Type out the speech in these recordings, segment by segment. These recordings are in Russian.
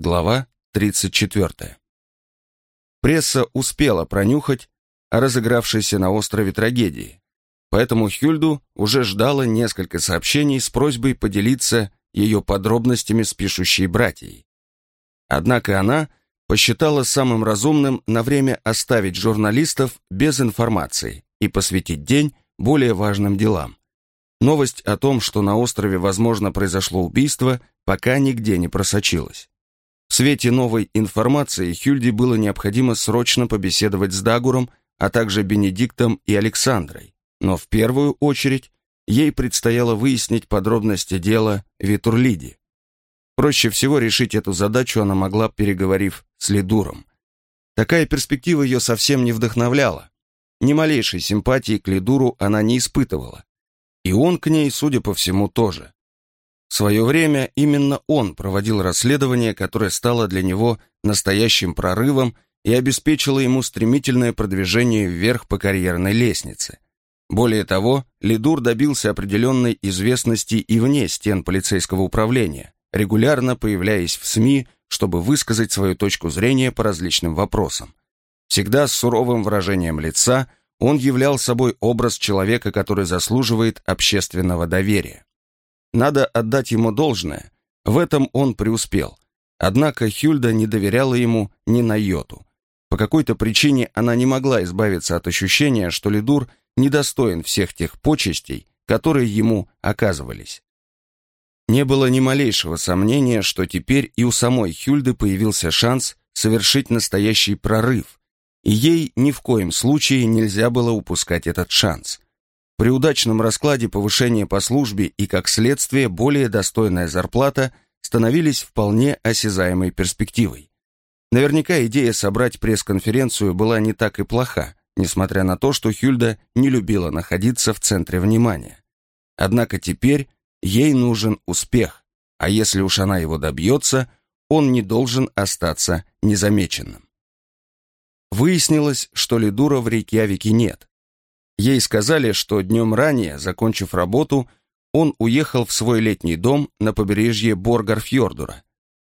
Глава 34. Пресса успела пронюхать о разыгравшейся на острове трагедии, поэтому Хюльду уже ждало несколько сообщений с просьбой поделиться ее подробностями с пишущей братьей. Однако она посчитала самым разумным на время оставить журналистов без информации и посвятить день более важным делам. Новость о том, что на острове, возможно, произошло убийство, пока нигде не просочилась. В свете новой информации Хюльде было необходимо срочно побеседовать с Дагуром, а также Бенедиктом и Александрой. Но в первую очередь ей предстояло выяснить подробности дела Витурлиди. Проще всего решить эту задачу она могла, переговорив с Лидуром. Такая перспектива ее совсем не вдохновляла. Ни малейшей симпатии к Лидуру она не испытывала. И он к ней, судя по всему, тоже. В свое время именно он проводил расследование, которое стало для него настоящим прорывом и обеспечило ему стремительное продвижение вверх по карьерной лестнице. Более того, Лидур добился определенной известности и вне стен полицейского управления регулярно появляясь в СМИ, чтобы высказать свою точку зрения по различным вопросам. Всегда с суровым выражением лица он являл собой образ человека, который заслуживает общественного доверия. Надо отдать ему должное, в этом он преуспел. Однако Хюльда не доверяла ему ни на йоту. По какой-то причине она не могла избавиться от ощущения, что Лидур недостоин всех тех почестей, которые ему оказывались. Не было ни малейшего сомнения, что теперь и у самой Хюльды появился шанс совершить настоящий прорыв, и ей ни в коем случае нельзя было упускать этот шанс. При удачном раскладе повышения по службе и, как следствие, более достойная зарплата становились вполне осязаемой перспективой. Наверняка идея собрать пресс-конференцию была не так и плоха, несмотря на то, что Хюльда не любила находиться в центре внимания. Однако теперь Ей нужен успех, а если уж она его добьется, он не должен остаться незамеченным. Выяснилось, что Лидура в Рейкьявике нет. Ей сказали, что днем ранее, закончив работу, он уехал в свой летний дом на побережье Боргарфьордура.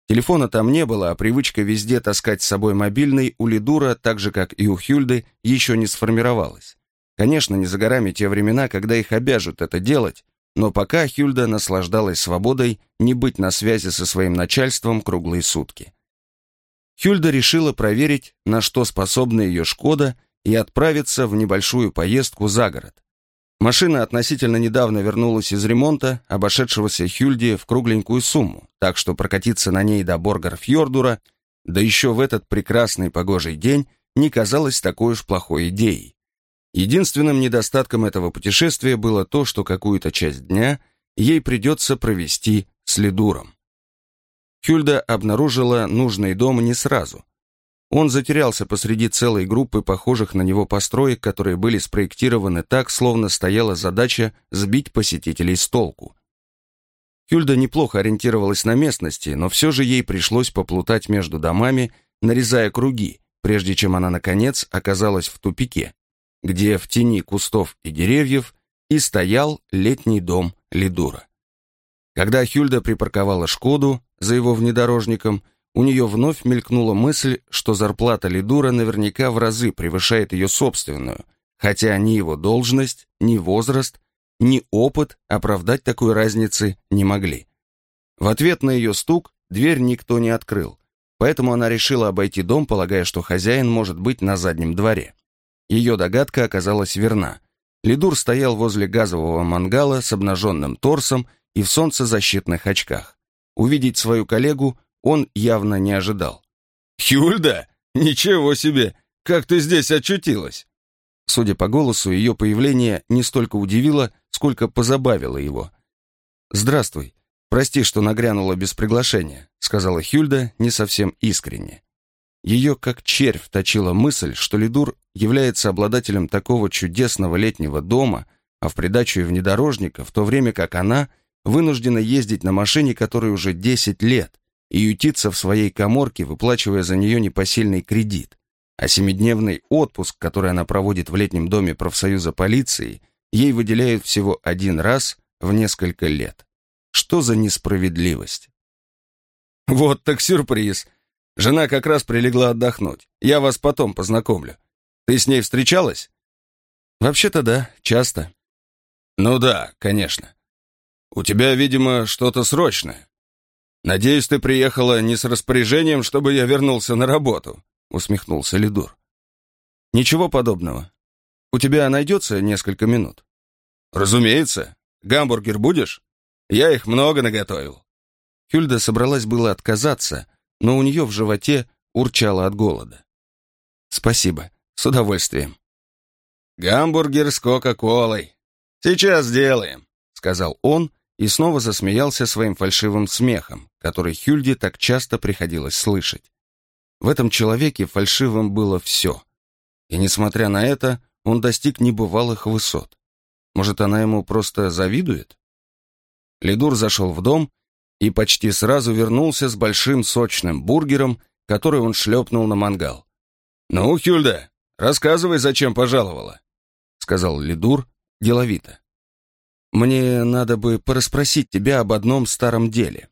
Телефона там не было, а привычка везде таскать с собой мобильный у Лидура, так же как и у Хюльды, еще не сформировалась. Конечно, не за горами те времена, когда их обяжут это делать, но пока Хюльда наслаждалась свободой не быть на связи со своим начальством круглые сутки. Хюльда решила проверить, на что способна ее «Шкода», и отправиться в небольшую поездку за город. Машина относительно недавно вернулась из ремонта, обошедшегося Хюльде в кругленькую сумму, так что прокатиться на ней до Боргарфьордура, да еще в этот прекрасный погожий день, не казалось такой уж плохой идеей. Единственным недостатком этого путешествия было то, что какую-то часть дня ей придется провести с Лидуром. Хюльда обнаружила нужный дом не сразу. Он затерялся посреди целой группы похожих на него построек, которые были спроектированы так, словно стояла задача сбить посетителей с толку. Хюльда неплохо ориентировалась на местности, но все же ей пришлось поплутать между домами, нарезая круги, прежде чем она, наконец, оказалась в тупике где в тени кустов и деревьев и стоял летний дом Лидура. Когда Хюльда припарковала Шкоду за его внедорожником, у нее вновь мелькнула мысль, что зарплата Лидура наверняка в разы превышает ее собственную, хотя ни его должность, ни возраст, ни опыт оправдать такой разницы не могли. В ответ на ее стук дверь никто не открыл, поэтому она решила обойти дом, полагая, что хозяин может быть на заднем дворе. Ее догадка оказалась верна. Лидур стоял возле газового мангала с обнаженным торсом и в солнцезащитных очках. Увидеть свою коллегу он явно не ожидал. «Хюльда? Ничего себе! Как ты здесь очутилась?» Судя по голосу, ее появление не столько удивило, сколько позабавило его. «Здравствуй. Прости, что нагрянула без приглашения», — сказала Хюльда не совсем искренне. Ее как червь точила мысль, что Лидур является обладателем такого чудесного летнего дома, а в придачу и внедорожника, в то время как она вынуждена ездить на машине, которой уже 10 лет, и ютиться в своей коморке, выплачивая за нее непосильный кредит. А семидневный отпуск, который она проводит в летнем доме профсоюза полиции, ей выделяют всего один раз в несколько лет. Что за несправедливость? Вот так сюрприз. Жена как раз прилегла отдохнуть. Я вас потом познакомлю. Ты с ней встречалась? Вообще-то да, часто. Ну да, конечно. У тебя, видимо, что-то срочное. Надеюсь, ты приехала не с распоряжением, чтобы я вернулся на работу, усмехнулся Лидур. Ничего подобного. У тебя найдется несколько минут? Разумеется. Гамбургер будешь? Я их много наготовил. Хюльда собралась было отказаться, но у нее в животе урчало от голода. Спасибо, с удовольствием. Гамбургер с Кока-Колой. Сейчас сделаем, сказал он и снова засмеялся своим фальшивым смехом, который Хюльде так часто приходилось слышать. В этом человеке фальшивым было все. И несмотря на это, он достиг небывалых высот. Может, она ему просто завидует? Лидур зашел в дом и почти сразу вернулся с большим сочным бургером, который он шлепнул на мангал. «Ну, Хюльда, рассказывай, зачем пожаловала», — сказал Лидур деловито. «Мне надо бы порасспросить тебя об одном старом деле.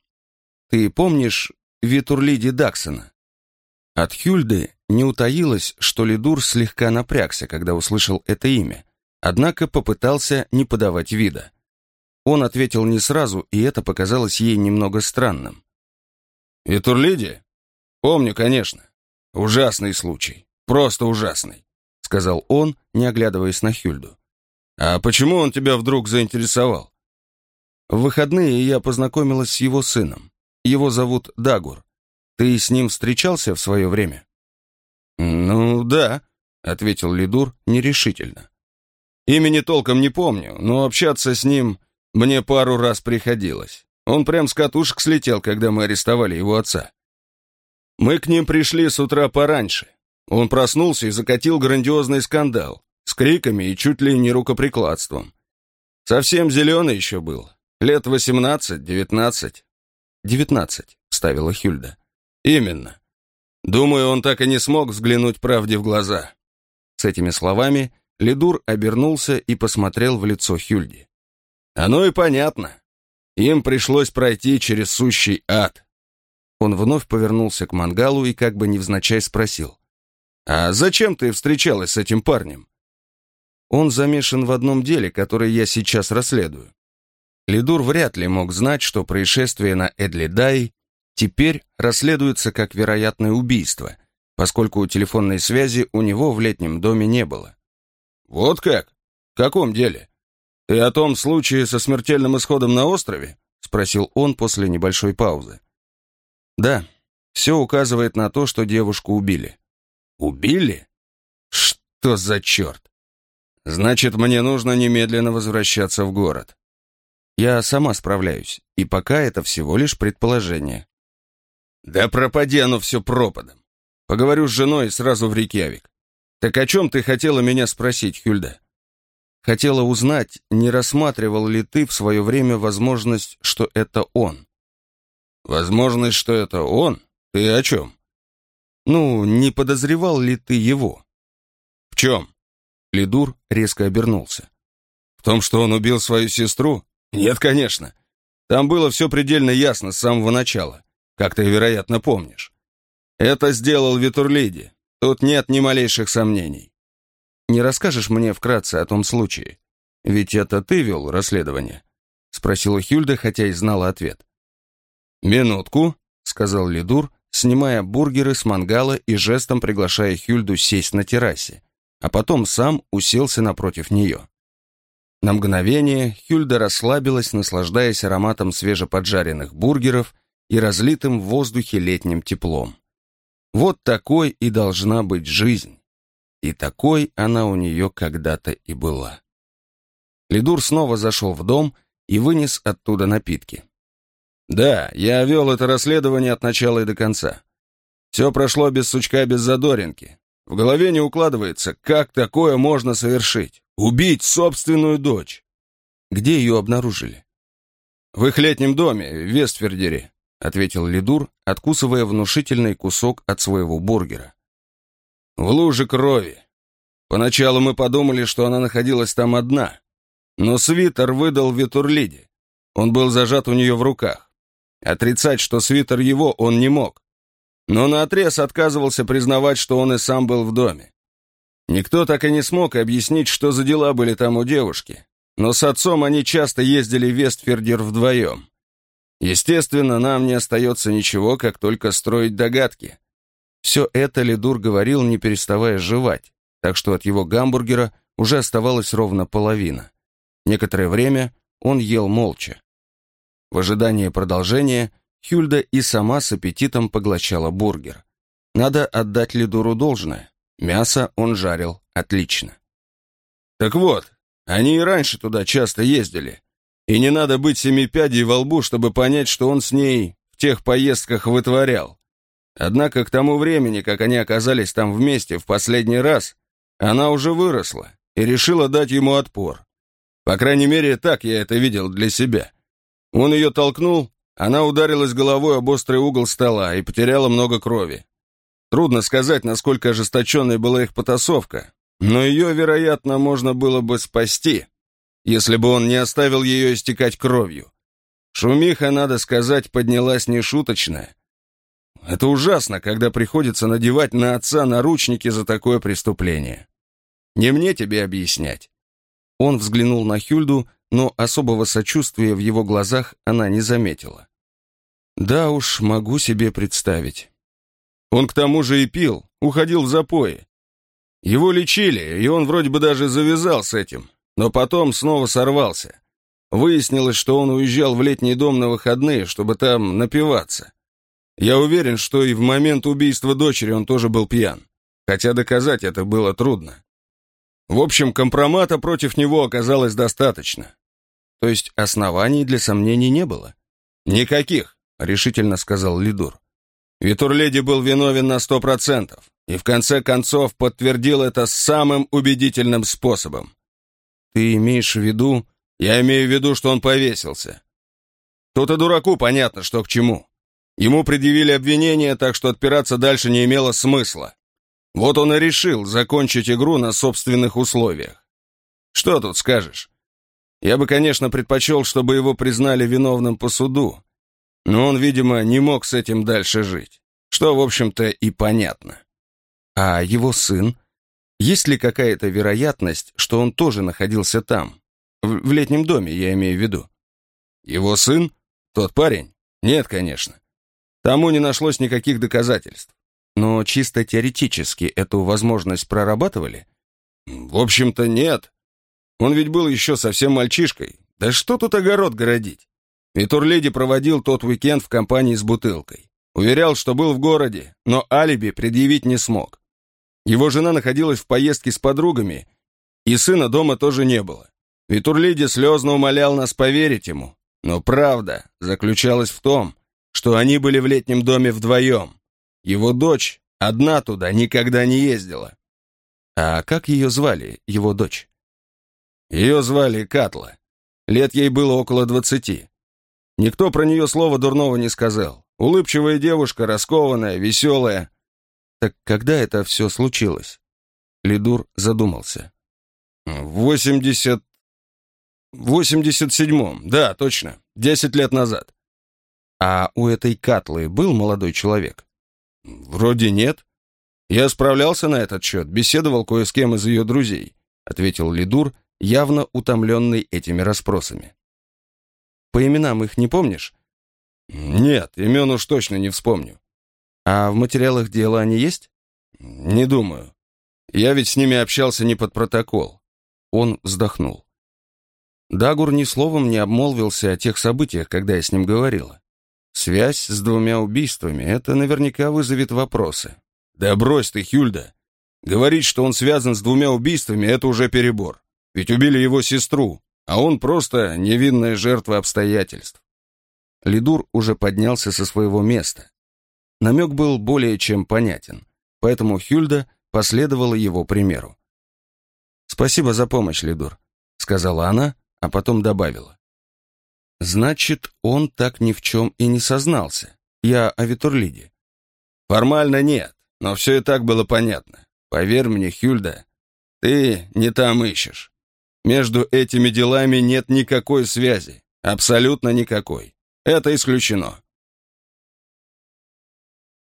Ты помнишь Витурлиди Даксона?» От Хюльды не утаилось, что Лидур слегка напрягся, когда услышал это имя, однако попытался не подавать вида. Он ответил не сразу, и это показалось ей немного странным. «Витурлиди? Помню, конечно. Ужасный случай. Просто ужасный», — сказал он, не оглядываясь на Хюльду. «А почему он тебя вдруг заинтересовал?» В выходные я познакомилась с его сыном. Его зовут Дагур. Ты с ним встречался в свое время?» «Ну, да», — ответил Лидур нерешительно. «Имени толком не помню, но общаться с ним мне пару раз приходилось. Он прям с катушек слетел, когда мы арестовали его отца. Мы к ним пришли с утра пораньше. Он проснулся и закатил грандиозный скандал с криками и чуть ли не рукоприкладством. Совсем зеленый еще был, лет восемнадцать-девятнадцать. «Девятнадцать», — ставила Хюльда. «Именно. Думаю, он так и не смог взглянуть правде в глаза». С этими словами Лидур обернулся и посмотрел в лицо Хюльди. «Оно и понятно. Им пришлось пройти через сущий ад». Он вновь повернулся к мангалу и как бы невзначай спросил. «А зачем ты встречалась с этим парнем?» «Он замешан в одном деле, которое я сейчас расследую». Лидур вряд ли мог знать, что происшествие на Эдлидай теперь расследуется как вероятное убийство, поскольку телефонной связи у него в летнем доме не было. «Вот как? В каком деле? Ты о том случае со смертельным исходом на острове?» — спросил он после небольшой паузы. «Да, все указывает на то, что девушку убили». «Убили? Что за черт? Значит, мне нужно немедленно возвращаться в город. Я сама справляюсь, и пока это всего лишь предположение. Да пропади оно все пропадом. Поговорю с женой сразу в Рейкьявик. Так о чем ты хотела меня спросить, Хюльда? Хотела узнать, не рассматривал ли ты в свое время возможность, что это он. Возможность, что это он? Ты о чем? Ну, не подозревал ли ты его? В чем? Лидур резко обернулся. В том, что он убил свою сестру? Нет, конечно. Там было все предельно ясно с самого начала как ты, вероятно, помнишь. Это сделал Витурлиди. Тут нет ни малейших сомнений. Не расскажешь мне вкратце о том случае? Ведь это ты вел расследование?» Спросила Хюльда, хотя и знала ответ. «Минутку», — сказал Лидур, снимая бургеры с мангала и жестом приглашая Хюльду сесть на террасе, а потом сам уселся напротив нее. На мгновение Хюльда расслабилась, наслаждаясь ароматом свежеподжаренных бургеров и разлитым в воздухе летним теплом. Вот такой и должна быть жизнь. И такой она у нее когда-то и была. Лидур снова зашел в дом и вынес оттуда напитки. «Да, я вел это расследование от начала и до конца. Все прошло без сучка, без задоринки. В голове не укладывается, как такое можно совершить. Убить собственную дочь. Где ее обнаружили? В их летнем доме, в Вестфердере. — ответил Лидур, откусывая внушительный кусок от своего бургера. «В луже крови. Поначалу мы подумали, что она находилась там одна, но свитер выдал Витурлиде. Он был зажат у нее в руках. Отрицать, что свитер его, он не мог. Но наотрез отказывался признавать, что он и сам был в доме. Никто так и не смог объяснить, что за дела были там у девушки. Но с отцом они часто ездили в Вестфердер вдвоем. Естественно, нам не остается ничего, как только строить догадки. Все это Лидур говорил, не переставая жевать, так что от его гамбургера уже оставалась ровно половина. Некоторое время он ел молча. В ожидании продолжения Хюльда и сама с аппетитом поглощала бургер. Надо отдать Лидуру должное. Мясо он жарил отлично. «Так вот, они и раньше туда часто ездили. И не надо быть семипядей во лбу, чтобы понять, что он с ней в тех поездках вытворял. Однако к тому времени, как они оказались там вместе в последний раз, она уже выросла и решила дать ему отпор. По крайней мере, так я это видел для себя. Он ее толкнул, она ударилась головой об острый угол стола и потеряла много крови. Трудно сказать, насколько ожесточенной была их потасовка, но ее, вероятно, можно было бы спасти, если бы он не оставил ее истекать кровью. Шумиха, надо сказать, поднялась нешуточная. Это ужасно, когда приходится надевать на отца наручники за такое преступление. Не мне тебе объяснять. Он взглянул на Хюльду, но особого сочувствия в его глазах она не заметила. Да уж, могу себе представить. Он к тому же и пил, уходил в запои. Его лечили, и он вроде бы даже завязал с этим, но потом снова сорвался. Выяснилось, что он уезжал в летний дом на выходные, чтобы там напиваться. Я уверен, что и в момент убийства дочери он тоже был пьян, хотя доказать это было трудно. В общем, компромата против него оказалось достаточно. То есть оснований для сомнений не было? Никаких, решительно сказал Лидур. Витурледи был виновен на сто процентов, и в конце концов подтвердил это самым убедительным способом. Ты имеешь в виду... Я имею в виду, что он повесился. Тут и дураку понятно, что к чему. Ему предъявили обвинение, так что отпираться дальше не имело смысла. Вот он и решил закончить игру на собственных условиях. Что тут скажешь? Я бы, конечно, предпочел, чтобы его признали виновным по суду, но он, видимо, не мог с этим дальше жить, что, в общем-то, и понятно. А его сын? Есть ли какая-то вероятность, что он тоже находился там? В, в летнем доме, я имею в виду. Его сын? Тот парень? Нет, конечно. Тому не нашлось никаких доказательств. Но чисто теоретически эту возможность прорабатывали? В общем-то, нет. Он ведь был еще совсем мальчишкой. Да что тут огород городить? И Турледи проводил тот уикенд в компании с бутылкой. Уверял, что был в городе, но алиби предъявить не смог. Его жена находилась в поездке с подругами, и сына дома тоже не было. Витурлиди слезно умолял нас поверить ему. Но правда заключалась в том, что они были в летнем доме вдвоем. Его дочь одна туда никогда не ездила. А как ее звали, его дочь? Ее звали Катла. Лет ей было около двадцати. Никто про нее слова дурного не сказал. Улыбчивая девушка, раскованная, веселая. Так когда это все случилось? Лидур задумался. В восемьдесят... восемьдесят седьмом, да, точно, десять лет назад. А у этой Катлы был молодой человек? Вроде нет. Я справлялся на этот счет, беседовал кое с кем из ее друзей, ответил Лидур, явно утомленный этими расспросами. По именам их не помнишь? Нет, имен уж точно не вспомню. А в материалах дела они есть? Не думаю. Я ведь с ними общался не под протокол. Он вздохнул. Дагур ни словом не обмолвился о тех событиях, когда я с ним говорила. Связь с двумя убийствами — это наверняка вызовет вопросы. Да брось ты, Хюльда. Говорить, что он связан с двумя убийствами, это уже перебор. Ведь убили его сестру, а он просто невинная жертва обстоятельств. Лидур уже поднялся со своего места. Намек был более чем понятен, поэтому Хюльда последовала его примеру. «Спасибо за помощь, Лидур», — сказала она, а потом добавила. «Значит, он так ни в чем и не сознался. Я о Витурлиде». «Формально нет, но все и так было понятно. Поверь мне, Хюльда, ты не там ищешь. Между этими делами нет никакой связи, абсолютно никакой. Это исключено.